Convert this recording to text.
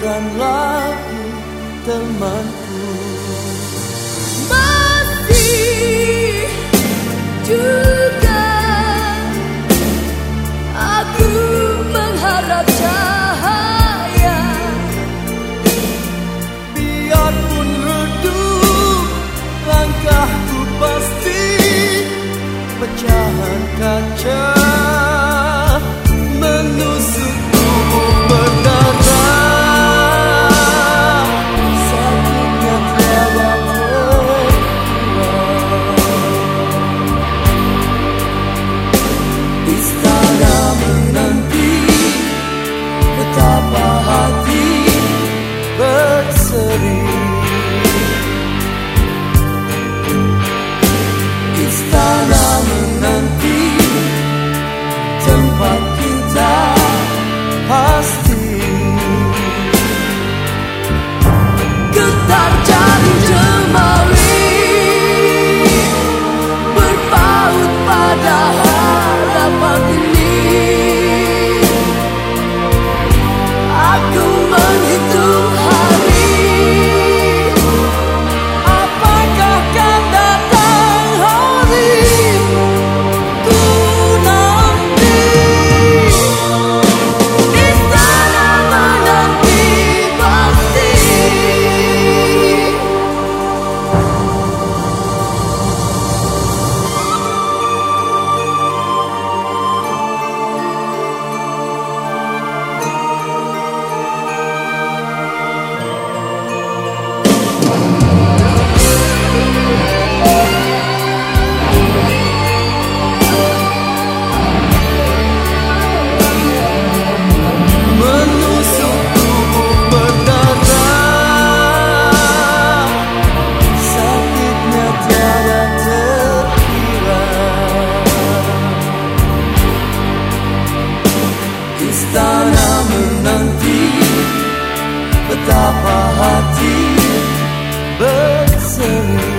bukan lagi temanku menanti betapa hati berseri